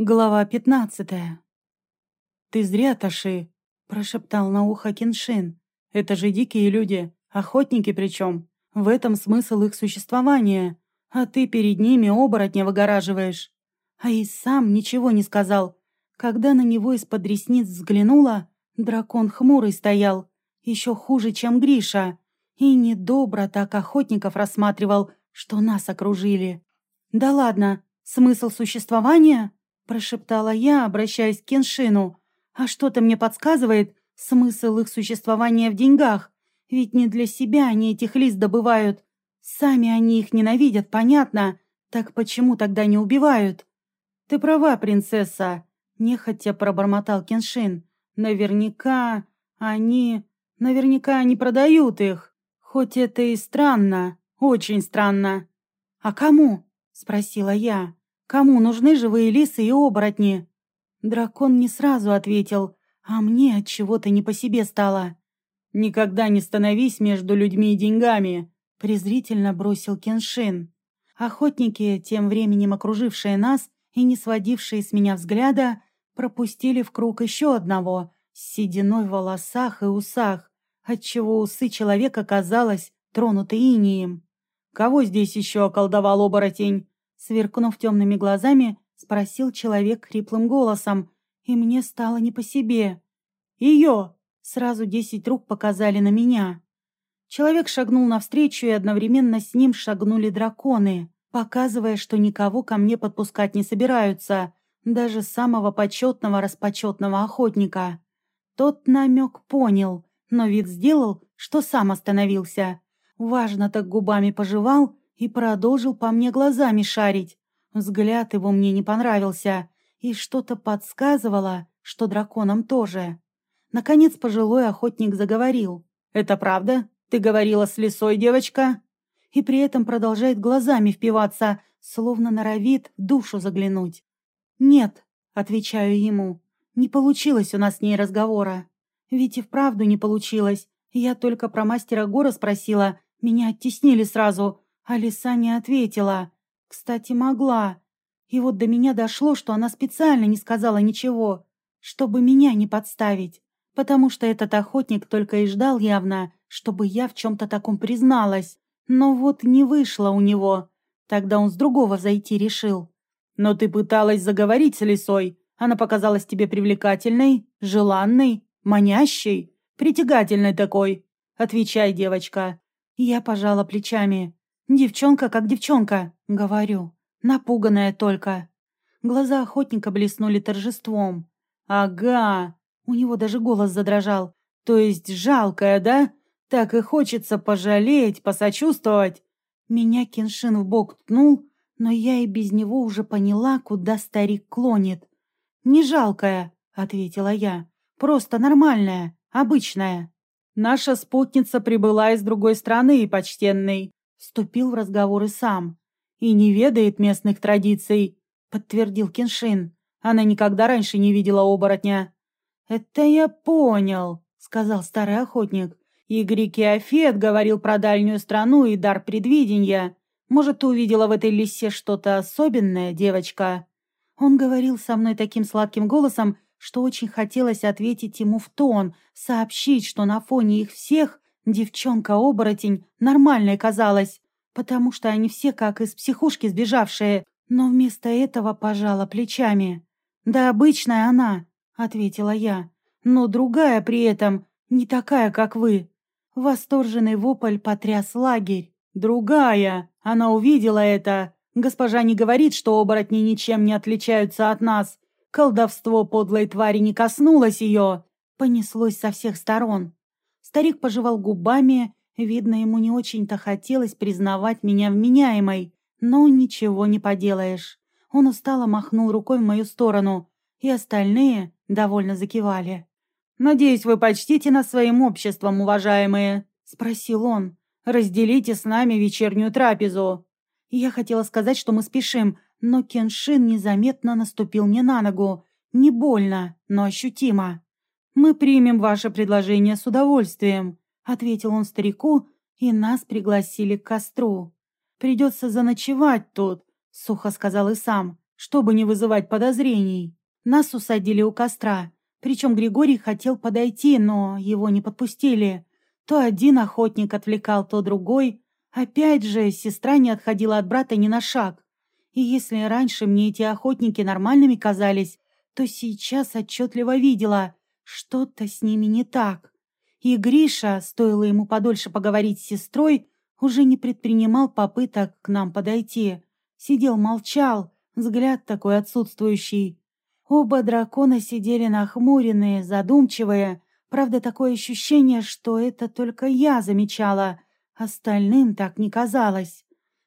Глава пятнадцатая. «Ты зря, Таши», — прошептал на ухо Киншин. «Это же дикие люди, охотники причем. В этом смысл их существования. А ты перед ними оборотня выгораживаешь». А и сам ничего не сказал. Когда на него из-под ресниц взглянула, дракон хмурый стоял, еще хуже, чем Гриша. И недобро так охотников рассматривал, что нас окружили. «Да ладно, смысл существования?» Прошептала я, обращаясь к Кеншину. «А что-то мне подсказывает смысл их существования в деньгах. Ведь не для себя они этих лист добывают. Сами они их ненавидят, понятно. Так почему тогда не убивают?» «Ты права, принцесса», — нехотя пробормотал Кеншин. «Наверняка они... Наверняка они продают их. Хоть это и странно, очень странно». «А кому?» — спросила я. Кому нужны живые лисы и оборотни? Дракон не сразу ответил, а мне от чего-то не по себе стало. Никогда не становись между людьми и деньгами, презрительно бросил Кеншин. Охотники, тем временем окружившие нас и не сводившие с меня взгляда, пропустили в круг еще одного с сединой в волосах и усах, отчего усы человека казалось тронуты инием. Кого здесь еще околдовал оборотень? Сверкнув темными глазами, спросил человек хриплым голосом, и мне стало не по себе. «Ее!» Сразу десять рук показали на меня. Человек шагнул навстречу, и одновременно с ним шагнули драконы, показывая, что никого ко мне подпускать не собираются, даже самого почетного распочетного охотника. Тот намек понял, но вид сделал, что сам остановился. Важно так губами пожевал и продолжил по мне глазами шарить. Взгляд его мне не понравился, и что-то подсказывало, что драконам тоже. Наконец пожилой охотник заговорил. «Это правда? Ты говорила с лисой, девочка?» И при этом продолжает глазами впиваться, словно норовит в душу заглянуть. «Нет», — отвечаю ему, — «не получилось у нас с ней разговора. Ведь и вправду не получилось. Я только про мастера Гора спросила, меня оттеснили сразу, Алиса не ответила. Кстати, могла. И вот до меня дошло, что она специально не сказала ничего, чтобы меня не подставить. Потому что этот охотник только и ждал явно, чтобы я в чем-то таком призналась. Но вот не вышло у него. Тогда он с другого зайти решил. «Но ты пыталась заговорить с лисой. Она показалась тебе привлекательной, желанной, манящей, притягательной такой. Отвечай, девочка». Я пожала плечами. «Девчонка как девчонка», — говорю, напуганная только. Глаза охотника блеснули торжеством. «Ага!» У него даже голос задрожал. «То есть жалкая, да? Так и хочется пожалеть, посочувствовать». Меня Кеншин в бок ткнул, но я и без него уже поняла, куда старик клонит. «Не жалкая», — ответила я. «Просто нормальная, обычная». «Наша спутница прибыла из другой страны, почтенный», Вступил в разговор и сам. «И не ведает местных традиций», — подтвердил Кеншин. «Она никогда раньше не видела оборотня». «Это я понял», — сказал старый охотник. «Игорь Кеофет говорил про дальнюю страну и дар предвидения. Может, ты увидела в этой лисе что-то особенное, девочка?» Он говорил со мной таким сладким голосом, что очень хотелось ответить ему в тон, сообщить, что на фоне их всех Девчонка-оборотень нормальной казалась, потому что они все как из психушки сбежавшие, но вместо этого пожала плечами. «Да обычная она», — ответила я, — «но другая при этом, не такая, как вы». Восторженный вопль потряс лагерь. «Другая! Она увидела это! Госпожа не говорит, что оборотни ничем не отличаются от нас. Колдовство подлой твари не коснулось ее!» Понеслось со всех сторон. Старик пожевал губами, видно, ему не очень-то хотелось признавать меня вменяемой, но ничего не поделаешь. Он устало махнул рукой в мою сторону, и остальные довольно закивали. «Надеюсь, вы почтите нас своим обществом, уважаемые?» — спросил он. «Разделите с нами вечернюю трапезу». Я хотела сказать, что мы спешим, но Кеншин незаметно наступил мне на ногу. Не больно, но ощутимо. «Мы примем ваше предложение с удовольствием», — ответил он старику, и нас пригласили к костру. «Придется заночевать тут», — сухо сказал и сам. чтобы не вызывать подозрений. Нас усадили у костра. Причем Григорий хотел подойти, но его не подпустили. То один охотник отвлекал, то другой. Опять же, сестра не отходила от брата ни на шаг. И если раньше мне эти охотники нормальными казались, то сейчас отчетливо видела, что-то с ними не так. И Гриша, стоило ему подольше поговорить с сестрой, уже не предпринимал попыток к нам подойти. Сидел, молчал, взгляд такой отсутствующий. Оба дракона сидели нахмуренные, задумчивые. Правда, такое ощущение, что это только я замечала. Остальным так не казалось.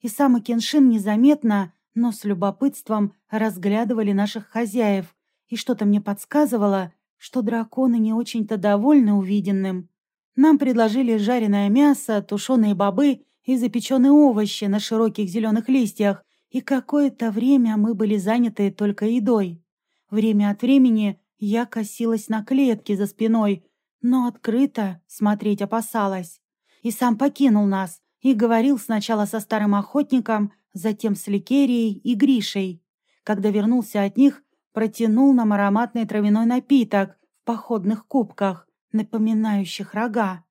И сам Акиншин незаметно, но с любопытством разглядывали наших хозяев. И что-то мне подсказывало, что драконы не очень-то довольны увиденным. Нам предложили жареное мясо, тушеные бобы и запеченные овощи на широких зеленых листьях, и какое-то время мы были заняты только едой. Время от времени я косилась на клетки за спиной, но открыто смотреть опасалась. И сам покинул нас и говорил сначала со старым охотником, затем с Ликерией и Гришей. Когда вернулся от них, протянул нам ароматный травяной напиток в походных кубках, напоминающих рога.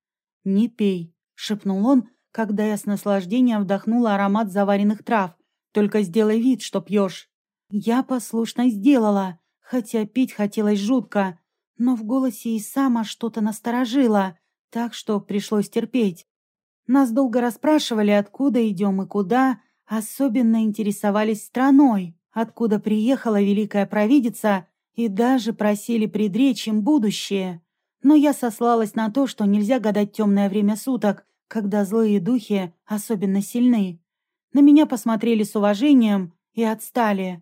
«Не пей», — шепнул он, когда я с наслаждением вдохнула аромат заваренных трав. «Только сделай вид, что пьешь». Я послушно сделала, хотя пить хотелось жутко, но в голосе и сама что-то насторожило, так что пришлось терпеть. Нас долго расспрашивали, откуда идем и куда, особенно интересовались страной, откуда приехала великая провидица, и даже просили предречь им будущее. Но я сослалась на то, что нельзя гадать темное время суток, когда злые духи особенно сильны. На меня посмотрели с уважением и отстали.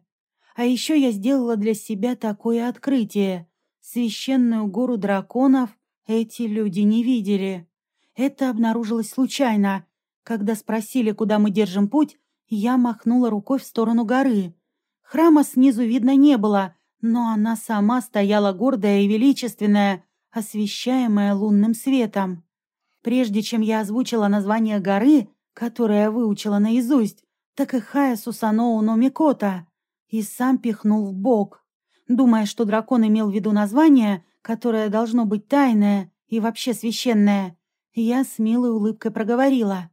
А еще я сделала для себя такое открытие. Священную гору драконов эти люди не видели. Это обнаружилось случайно. Когда спросили, куда мы держим путь, я махнула рукой в сторону горы. Храма снизу видно не было, но она сама стояла гордая и величественная, освещаемая лунным светом. Прежде чем я озвучила название горы, которое выучила наизусть, так и Хая Сусаноу Номикота, и сам пихнул в бок, думая, что дракон имел в виду название, которое должно быть тайное и вообще священное. Я с милой улыбкой проговорила.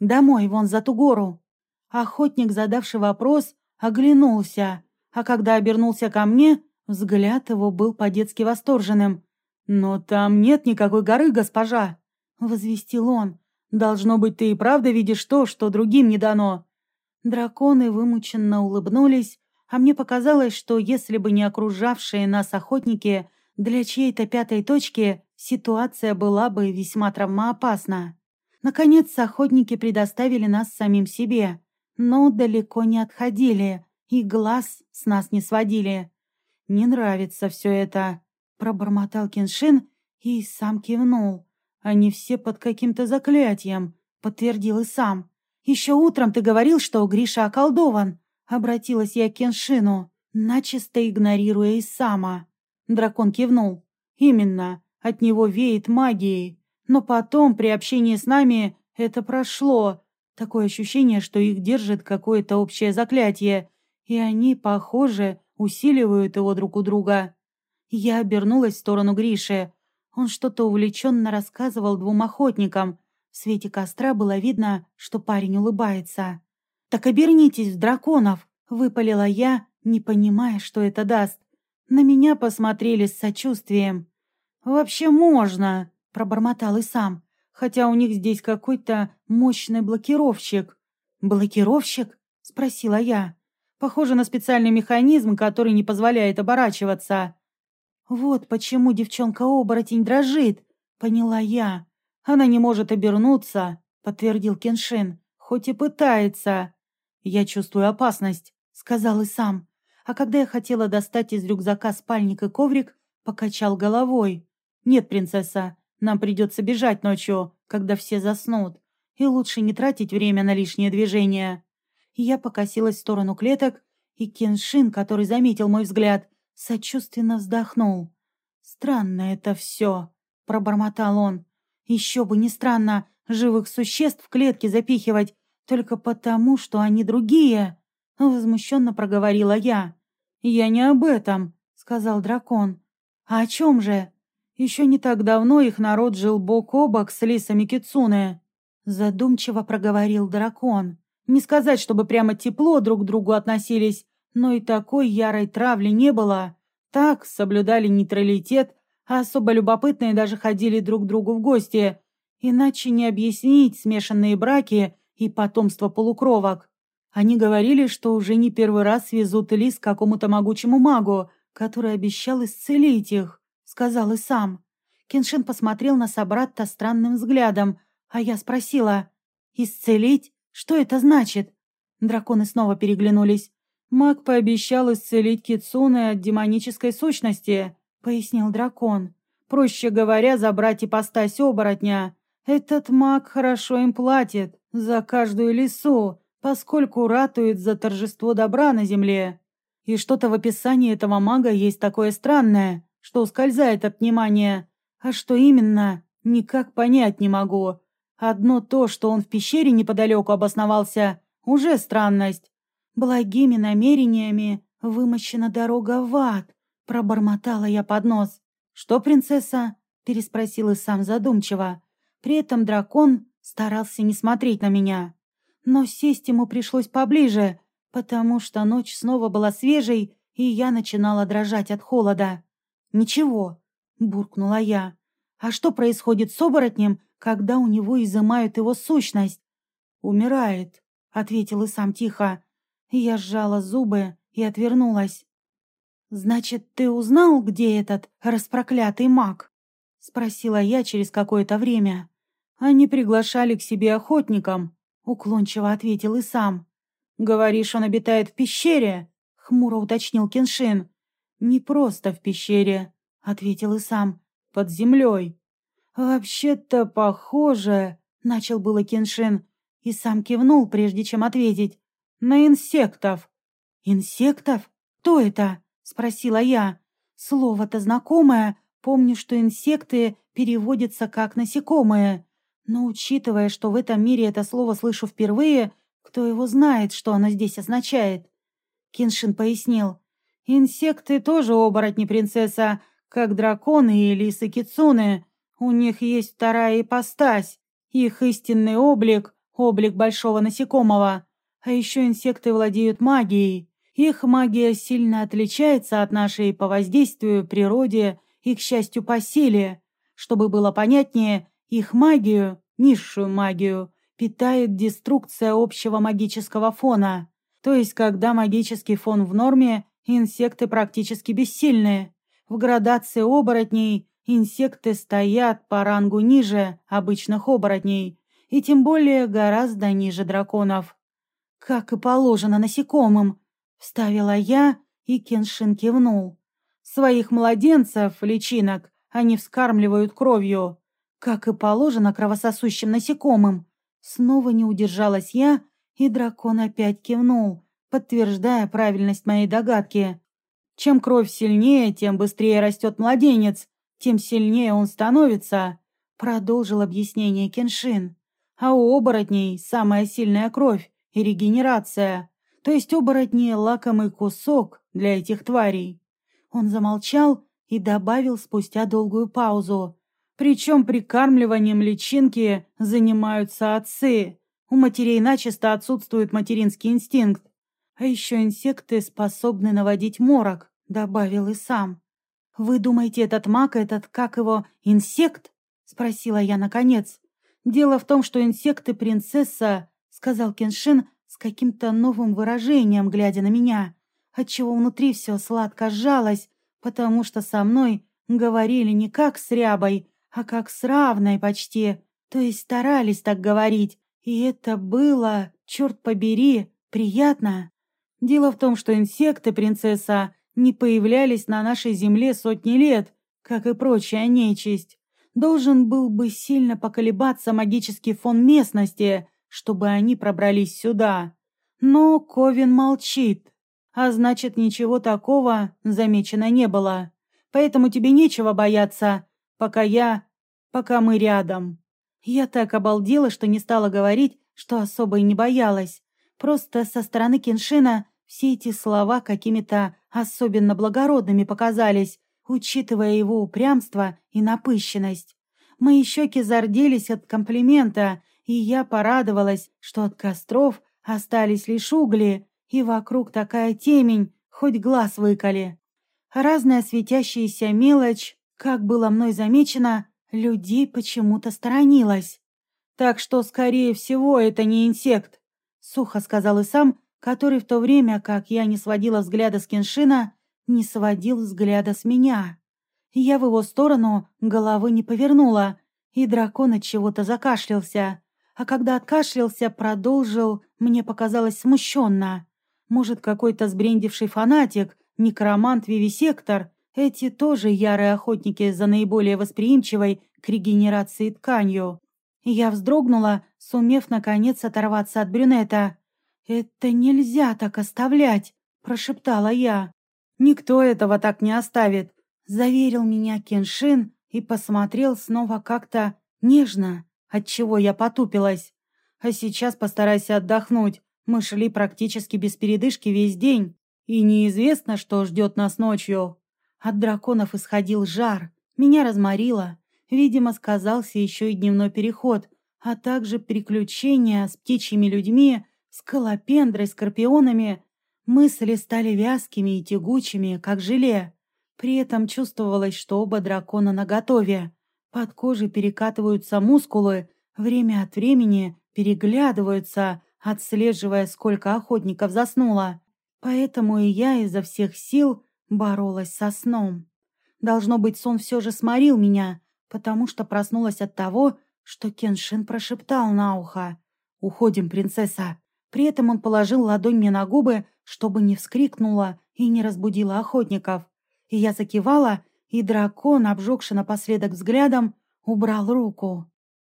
«Домой, вон за ту гору». Охотник, задавший вопрос, оглянулся, а когда обернулся ко мне, взгляд его был по-детски восторженным. «Но там нет никакой горы, госпожа!» — возвестил он. «Должно быть, ты и правда видишь то, что другим не дано». Драконы вымученно улыбнулись, а мне показалось, что если бы не окружавшие нас охотники, для чьей-то пятой точки ситуация была бы весьма травмоопасна. Наконец, охотники предоставили нас самим себе, но далеко не отходили и глаз с нас не сводили. «Не нравится все это», — пробормотал Киншин и сам кивнул. «Они все под каким-то заклятием», — подтвердил и сам. «Еще утром ты говорил, что Гриша околдован», Обратилась я к Кеншину, начисто игнорируя Исама. Дракон кивнул. «Именно, от него веет магией. Но потом, при общении с нами, это прошло. Такое ощущение, что их держит какое-то общее заклятие, и они, похоже, усиливают его друг у друга». Я обернулась в сторону Гриши. Он что-то увлеченно рассказывал двум охотникам. В свете костра было видно, что парень улыбается. «Так обернитесь в драконов!» — выпалила я, не понимая, что это даст. На меня посмотрели с сочувствием. «Вообще можно!» — пробормотал и сам. «Хотя у них здесь какой-то мощный блокировщик». «Блокировщик?» — спросила я. «Похоже на специальный механизм, который не позволяет оборачиваться». «Вот почему девчонка-оборотень дрожит», — поняла я. «Она не может обернуться», — подтвердил Кеншин, — «хоть и пытается». «Я чувствую опасность», — сказал и сам. А когда я хотела достать из рюкзака спальник и коврик, покачал головой. «Нет, принцесса, нам придется бежать ночью, когда все заснут, и лучше не тратить время на лишние движения». Я покосилась в сторону клеток, и Кеншин, который заметил мой взгляд, сочувственно вздохнул. «Странно это все», — пробормотал он. «Еще бы не странно живых существ в клетки запихивать, только потому, что они другие. Возмущенно проговорила я. «Я не об этом», — сказал дракон. «А о чем же?» «Еще не так давно их народ жил бок о бок с лисами Кицуне», — задумчиво проговорил дракон. «Не сказать, чтобы прямо тепло друг к другу относились, но и такой ярой травли не было. Так, соблюдали нейтралитет, а особо любопытные даже ходили друг к другу в гости. Иначе не объяснить смешанные браки и потомство полукровок. Они говорили, что уже не первый раз везут лис к какому-то могучему магу, который обещал исцелить их, сказал и сам. Кеншин посмотрел на собрата странным взглядом, а я спросила, «Исцелить? Что это значит?» Драконы снова переглянулись. «Маг пообещал исцелить Кицуны от демонической сущности», — пояснил дракон. «Проще говоря, забрать ипостась оборотня. Этот маг хорошо им платит за каждую лису, поскольку ратует за торжество добра на земле. И что-то в описании этого мага есть такое странное, что ускользает от внимания. А что именно, никак понять не могу. Одно то, что он в пещере неподалеку обосновался, уже странность. Благими намерениями вымощена дорога в ад, пробормотала я под нос. «Что, принцесса?» – переспросил и сам задумчиво. При этом дракон старался не смотреть на меня. Но сесть ему пришлось поближе, потому что ночь снова была свежей, и я начинала дрожать от холода. «Ничего», — буркнула я. «А что происходит с оборотнем, когда у него изымают его сущность?» «Умирает», — ответил и сам тихо. Я сжала зубы и отвернулась. «Значит, ты узнал, где этот распроклятый маг?» — спросила я через какое-то время. «Они приглашали к себе охотникам», Уклончиво ответил и сам. «Говоришь, он обитает в пещере?» Хмуро уточнил Кеншин. «Не просто в пещере», — ответил и сам. «Под землей». «Вообще-то похоже», — начал было Кеншин. И сам кивнул, прежде чем ответить. «На инсектов». «Инсектов? Кто это?» — спросила я. Слово-то знакомое. Помню, что инсекты переводятся как насекомые. Но учитывая, что в этом мире это слово слышу впервые, кто его знает, что оно здесь означает? Киншин пояснил. Инсекты тоже оборотни, принцесса, как драконы и лисы кицуны. У них есть вторая ипостась. Их истинный облик — облик большого насекомого. А еще инсекты владеют магией. Их магия сильно отличается от нашей по воздействию, природе и, к счастью, по силе. Чтобы было понятнее, их магию, низшую магию, питает деструкция общего магического фона. То есть, когда магический фон в норме, инсекты практически бессильны. В градации оборотней инсекты стоят по рангу ниже обычных оборотней, и тем более гораздо ниже драконов. «Как и положено насекомым», — вставила я, и Кеншин кивнул. «Своих младенцев, личинок, они вскармливают кровью, как и положено кровососущим насекомым. Снова не удержалась я, и дракон опять кивнул, подтверждая правильность моей догадки. Чем кровь сильнее, тем быстрее растет младенец, тем сильнее он становится, продолжил объяснение Кеншин. А у оборотней самая сильная кровь и регенерация, то есть оборотни — лакомый кусок для этих тварей. Он замолчал и добавил спустя долгую паузу. Причем прикармливанием личинки занимаются отцы. У матерей начисто отсутствует материнский инстинкт. А еще инсекты способны наводить морок, добавил и сам. «Вы думаете, этот маг, этот, как его, инсект?» — спросила я наконец. «Дело в том, что инсекты принцесса», — сказал Кеншин с каким-то новым выражением, глядя на меня, отчего внутри все сладко сжалось, потому что со мной говорили не как с рябой, а как с равной почти, то есть старались так говорить, и это было, черт побери, приятно. Дело в том, что инсекты, принцесса, не появлялись на нашей земле сотни лет, как и прочая нечисть. Должен был бы сильно поколебаться магический фон местности, чтобы они пробрались сюда. Но Ковин молчит, а значит, ничего такого замечено не было. Поэтому тебе нечего бояться, пока я пока мы рядом. Я так обалдела, что не стала говорить, что особо и не боялась. Просто со стороны Киншина все эти слова какими-то особенно благородными показались, учитывая его упрямство и напыщенность. Мои щеки зарделись от комплимента, и я порадовалась, что от костров остались лишь угли, и вокруг такая темень, хоть глаз выколи. Разная светящаяся мелочь, как было мной замечено, людей почему-то сторонилась. Так что, скорее всего, это не инсект, сухо сказал и сам, который в то время, как я не сводила взгляда с Кеншина, не сводил взгляда с меня. Я в его сторону головы не повернула, и дракон от чего-то закашлялся. А когда откашлялся, продолжил, мне показалось смущенно. Может, какой-то сбрендивший фанатик, некромант-вивисектор, эти тоже ярые охотники за наиболее восприимчивой к регенерации тканью. Я вздрогнула, сумев наконец оторваться от брюнета. «Это нельзя так оставлять», — прошептала я. «Никто этого так не оставит», — заверил меня Кеншин и посмотрел снова как-то нежно, отчего я потупилась. «А сейчас постарайся отдохнуть. Мы шли практически без передышки весь день, и неизвестно, что ждет нас ночью». От драконов исходил жар, меня разморило. Видимо, сказался еще и дневной переход, а также приключения с птичьими людьми, скалопендрой, скорпионами. Мысли стали вязкими и тягучими, как желе. При этом чувствовалось, что оба дракона наготове. Под кожей перекатываются мускулы, время от времени переглядываются, отслеживая, сколько охотников заснуло. Поэтому и я изо всех сил боролась со сном. Должно быть, сон все же сморил меня, потому что проснулась от того, что Кеншин прошептал на ухо. «Уходим, принцесса!» При этом он положил ладонь мне на губы, чтобы не вскрикнула и не разбудила охотников. И я закивала, и дракон, обжегши напоследок взглядом, убрал руку.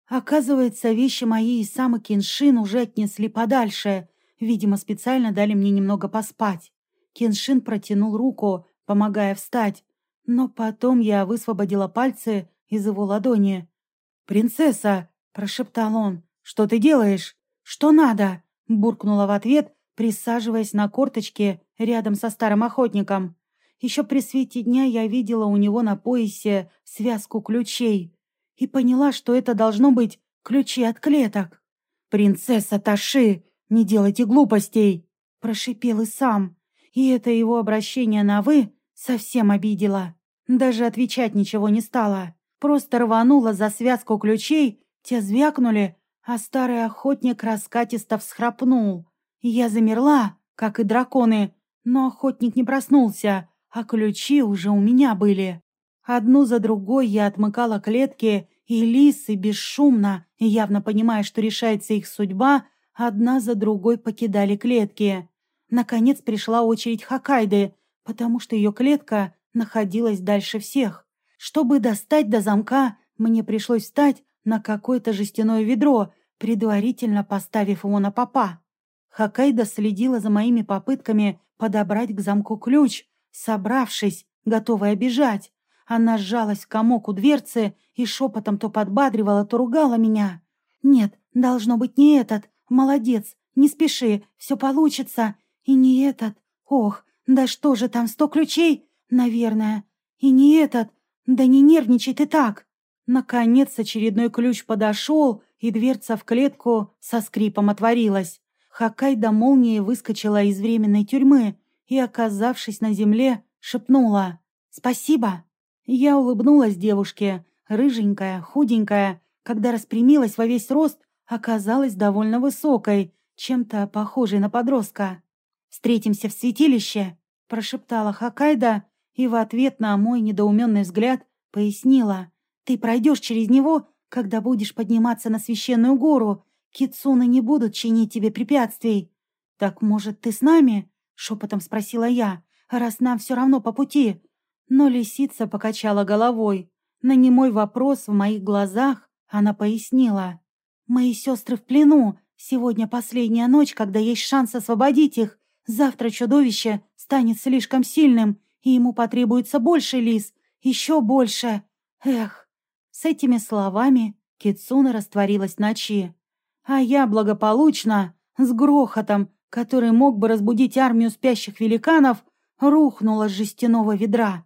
Оказывается, вещи мои и сам Кеншин уже отнесли подальше. Видимо, специально дали мне немного поспать. Кеншин протянул руку, помогая встать. Но потом я высвободила пальцы из его ладони. «Принцесса!» – прошептал он. «Что ты делаешь? Что надо?» буркнула в ответ, присаживаясь на корточке рядом со старым охотником. Еще при свете дня я видела у него на поясе связку ключей и поняла, что это должно быть ключи от клеток. «Принцесса Таши, не делайте глупостей!» – прошипел и сам. И это его обращение на «вы» совсем обидело. Даже отвечать ничего не стало. Просто рванула за связку ключей, те звякнули, а старый охотник раскатисто всхрапнул. Я замерла, как и драконы, но охотник не проснулся, а ключи уже у меня были. Одну за другой я отмыкала клетки, и лисы бесшумно, явно понимая, что решается их судьба, одна за другой покидали клетки. Наконец пришла очередь Хакайды, потому что ее клетка находилась дальше всех. Чтобы достать до замка, мне пришлось встать на какое-то жестяное ведро, предварительно поставив его на попа. Хакайда следила за моими попытками подобрать к замку ключ, собравшись, готовая бежать. Она сжалась в комок у дверцы и шепотом то подбадривала, то ругала меня. «Нет, должно быть не этот. Молодец, не спеши, все получится. И не этот. Ох, да что же там, сто ключей? Наверное. И не этот. Да не нервничай ты так!» Наконец очередной ключ подошел, и дверца в клетку со скрипом отворилась. Хакайда молнией выскочила из временной тюрьмы и, оказавшись на земле, шепнула «Спасибо». Я улыбнулась девушке, рыженькая, худенькая, когда распрямилась во весь рост, оказалась довольно высокой, чем-то похожей на подростка. «Встретимся в святилище», — прошептала Хакайда и в ответ на мой недоуменный взгляд пояснила. «Ты пройдешь через него когда будешь подниматься на священную гору, кицуны не будут чинить тебе препятствий. Так, может, ты с нами? Шепотом спросила я, раз нам все равно по пути. Но лисица покачала головой. На немой вопрос в моих глазах она пояснила. «Мои сестры в плену. Сегодня последняя ночь, когда есть шанс освободить их. Завтра чудовище станет слишком сильным, и ему потребуется больше лис. Еще больше. Эх, с этими словами Кицуна растворилась ночи. А я благополучно, с грохотом, который мог бы разбудить армию спящих великанов, рухнула с жестяного ведра.